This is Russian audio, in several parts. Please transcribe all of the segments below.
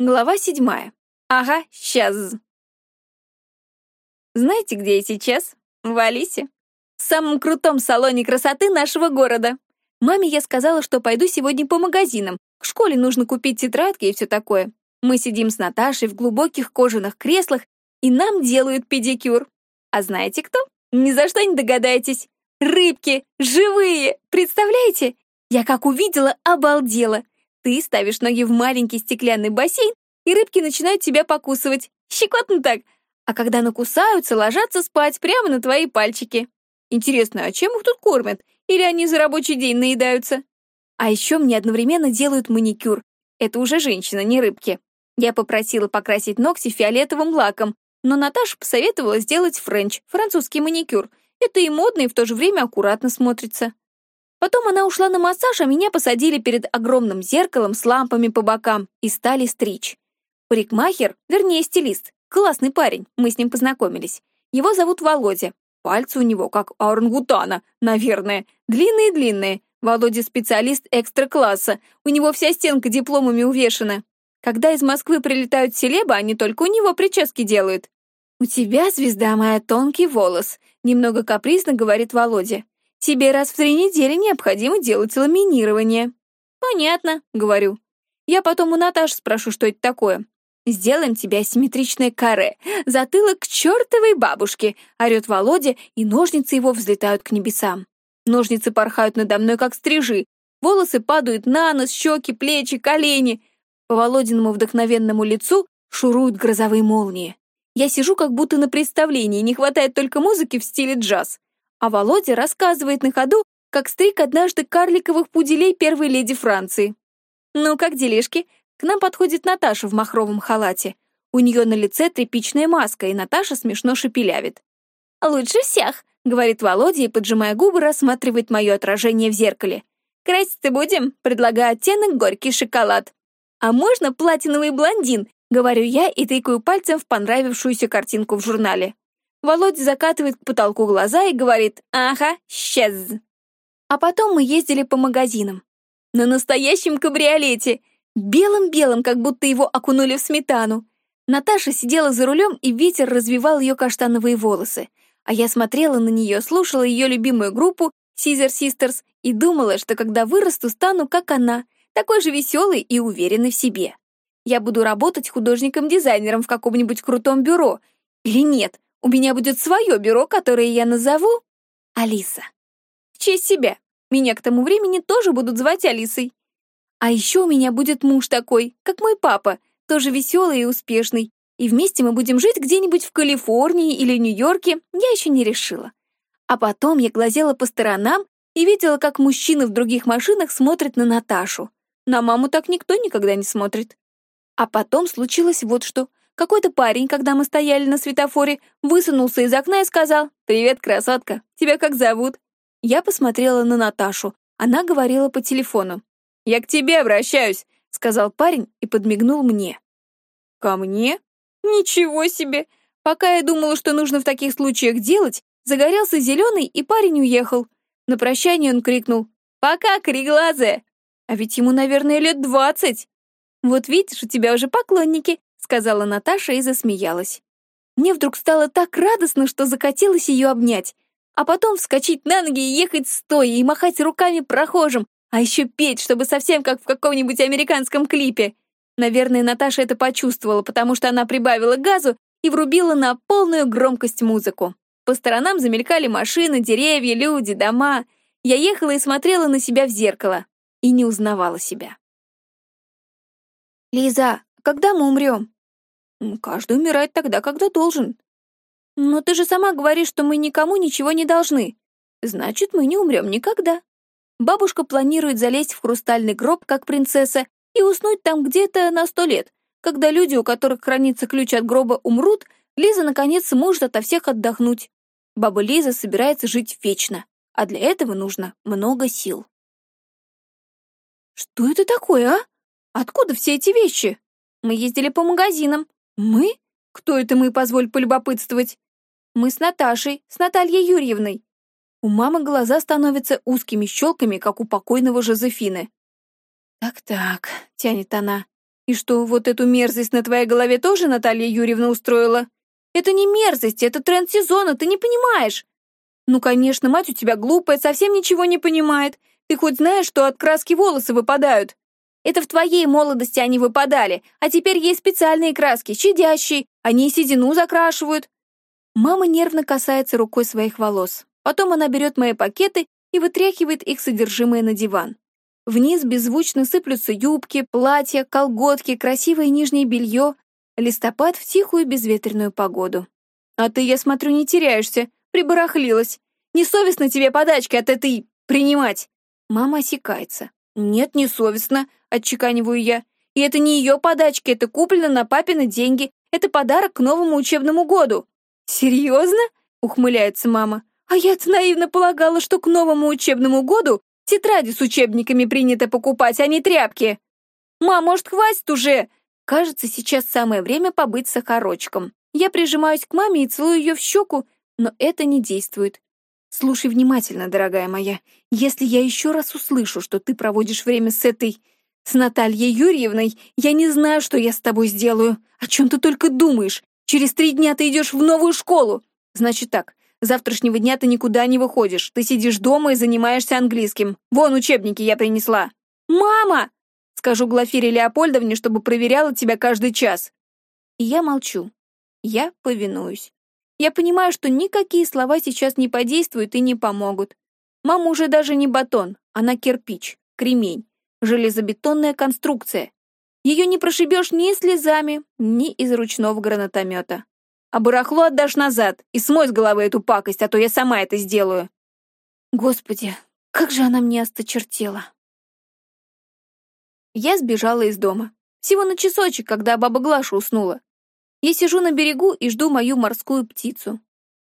Глава седьмая. Ага, сейчас. Знаете, где я сейчас? В Алисе. В самом крутом салоне красоты нашего города. Маме я сказала, что пойду сегодня по магазинам. К школе нужно купить тетрадки и все такое. Мы сидим с Наташей в глубоких кожаных креслах, и нам делают педикюр. А знаете кто? Ни за что не догадаетесь. Рыбки, живые, представляете? Я как увидела, обалдела. Ты ставишь ноги в маленький стеклянный бассейн, и рыбки начинают тебя покусывать. Щекотно так. А когда накусаются, ложатся спать прямо на твои пальчики. Интересно, а чем их тут кормят? Или они за рабочий день наедаются? А еще мне одновременно делают маникюр. Это уже женщина, не рыбки. Я попросила покрасить ногти фиолетовым лаком, но Наташа посоветовала сделать френч, французский маникюр. Это и модно, и в то же время аккуратно смотрится. Потом она ушла на массаж, а меня посадили перед огромным зеркалом с лампами по бокам и стали стричь. Парикмахер, вернее, стилист, классный парень, мы с ним познакомились. Его зовут Володя. Пальцы у него, как орангутана, наверное, длинные-длинные. Володя специалист экстра-класса, у него вся стенка дипломами увешана. Когда из Москвы прилетают селебы, они только у него прически делают. «У тебя, звезда моя, тонкий волос», — немного капризно говорит Володя. Тебе раз в три недели необходимо делать ламинирование». «Понятно», — говорю. Я потом у Наташи спрошу, что это такое. «Сделаем тебе асимметричное каре, затылок к чертовой бабушке», — орёт Володя, и ножницы его взлетают к небесам. Ножницы порхают надо мной, как стрижи. Волосы падают на нос, щеки, плечи, колени. По Володиному вдохновенному лицу шуруют грозовые молнии. Я сижу как будто на представлении, не хватает только музыки в стиле джаз а Володя рассказывает на ходу, как стриг однажды карликовых пуделей первой леди Франции. «Ну, как делишки?» К нам подходит Наташа в махровом халате. У нее на лице тряпичная маска, и Наташа смешно шепелявит. «Лучше всех», — говорит Володя и, поджимая губы, рассматривает мое отражение в зеркале. «Краситься будем?» — предлагаю оттенок горький шоколад. «А можно платиновый блондин?» — говорю я и тыкаю пальцем в понравившуюся картинку в журнале. Володя закатывает к потолку глаза и говорит «Ага, сейчас». А потом мы ездили по магазинам. На настоящем кабриолете. Белым-белым, как будто его окунули в сметану. Наташа сидела за рулем, и ветер развивал ее каштановые волосы. А я смотрела на нее, слушала ее любимую группу Caesar Sisters и думала, что когда вырасту, стану как она, такой же веселой и уверенной в себе. Я буду работать художником-дизайнером в каком-нибудь крутом бюро. Или нет, у меня будет свое бюро, которое я назову Алиса. В честь себя. Меня к тому времени тоже будут звать Алисой. А еще у меня будет муж такой, как мой папа, тоже веселый и успешный. И вместе мы будем жить где-нибудь в Калифорнии или Нью-Йорке, я еще не решила. А потом я глазела по сторонам и видела, как мужчины в других машинах смотрят на Наташу. На маму так никто никогда не смотрит. А потом случилось вот что — какой-то парень, когда мы стояли на светофоре, высунулся из окна и сказал «Привет, красотка, тебя как зовут?» Я посмотрела на Наташу. Она говорила по телефону. «Я к тебе обращаюсь», — сказал парень и подмигнул мне. «Ко мне? Ничего себе! Пока я думала, что нужно в таких случаях делать, загорелся зеленый, и парень уехал. На прощание он крикнул «Пока, кореглазая!» А ведь ему, наверное, лет двадцать. Вот видишь, у тебя уже поклонники, сказала Наташа и засмеялась. Мне вдруг стало так радостно, что захотелось ее обнять, а потом вскочить на ноги и ехать стоя и махать руками прохожим, а еще петь, чтобы совсем как в каком-нибудь американском клипе. Наверное, Наташа это почувствовала, потому что она прибавила газу и врубила на полную громкость музыку. По сторонам замелькали машины, деревья, люди, дома. Я ехала и смотрела на себя в зеркало и не узнавала себя. «Лиза, когда мы умрем?» Каждый умирает тогда, когда должен. Но ты же сама говоришь, что мы никому ничего не должны. Значит, мы не умрем никогда. Бабушка планирует залезть в хрустальный гроб, как принцесса, и уснуть там где-то на сто лет. Когда люди, у которых хранится ключ от гроба, умрут, Лиза наконец сможет ото всех отдохнуть. Баба Лиза собирается жить вечно, а для этого нужно много сил. Что это такое, а? Откуда все эти вещи? Мы ездили по магазинам, «Мы? Кто это мы, позволь полюбопытствовать?» «Мы с Наташей, с Натальей Юрьевной». У мамы глаза становятся узкими щелками, как у покойного Жозефины. «Так-так», — тянет она, — И что, вот эту мерзость на твоей голове тоже Наталья Юрьевна устроила? Это не мерзость, это тренд сезона, ты не понимаешь. Ну, конечно, мать у тебя глупая, совсем ничего не понимает. Ты хоть знаешь, что от краски волосы выпадают? Это в твоей молодости они выпадали, а теперь есть специальные краски, щадящие, они и седину закрашивают. Мама нервно касается рукой своих волос. Потом она берет мои пакеты и вытряхивает их содержимое на диван. Вниз беззвучно сыплются юбки, платья, колготки, красивое нижнее белье. Листопад в тихую безветренную погоду. А ты, я смотрю, не теряешься, прибарахлилась. Несовестно тебе подачки от этой принимать. Мама осекается. Нет, не совестно, отчеканиваю я. И это не ее подачки, это куплено на папины деньги. Это подарок к новому учебному году. Серьезно? Ухмыляется мама. А я-то наивно полагала, что к новому учебному году тетради с учебниками принято покупать, а не тряпки. Мам, может, хватит уже? Кажется, сейчас самое время побыть сахарочком. Я прижимаюсь к маме и целую ее в щеку, но это не действует. Слушай внимательно, дорогая моя. Если я еще раз услышу, что ты проводишь время с этой... с Натальей Юрьевной, я не знаю, что я с тобой сделаю. О чем ты только думаешь? Через три дня ты идешь в новую школу. Значит так, с завтрашнего дня ты никуда не выходишь. Ты сидишь дома и занимаешься английским. Вон учебники я принесла. Мама! Скажу Глафире Леопольдовне, чтобы проверяла тебя каждый час. И я молчу. Я повинуюсь. Я понимаю, что никакие слова сейчас не подействуют и не помогут. Мама уже даже не батон, она кирпич, кремень, железобетонная конструкция. Ее не прошибешь ни слезами, ни из ручного гранатомета. А барахло отдашь назад и смой с головы эту пакость, а то я сама это сделаю. Господи, как же она мне осточертела. Я сбежала из дома. Всего на часочек, когда баба Глаша уснула. Я сижу на берегу и жду мою морскую птицу.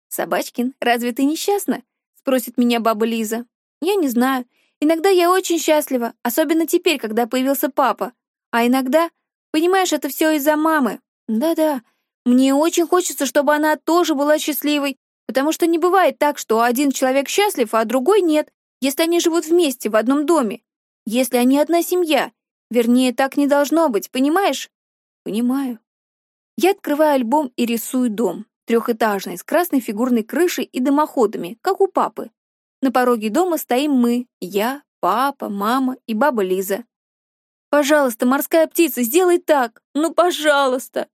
«Собачкин, разве ты несчастна?» — спросит меня баба Лиза. «Я не знаю. Иногда я очень счастлива, особенно теперь, когда появился папа. А иногда, понимаешь, это все из-за мамы. Да-да, мне очень хочется, чтобы она тоже была счастливой, потому что не бывает так, что один человек счастлив, а другой нет, если они живут вместе в одном доме. Если они одна семья. Вернее, так не должно быть, понимаешь? Понимаю. Я открываю альбом и рисую дом, трехэтажный, с красной фигурной крышей и дымоходами, как у папы. На пороге дома стоим мы, я, папа, мама и баба Лиза. «Пожалуйста, морская птица, сделай так! Ну, пожалуйста!»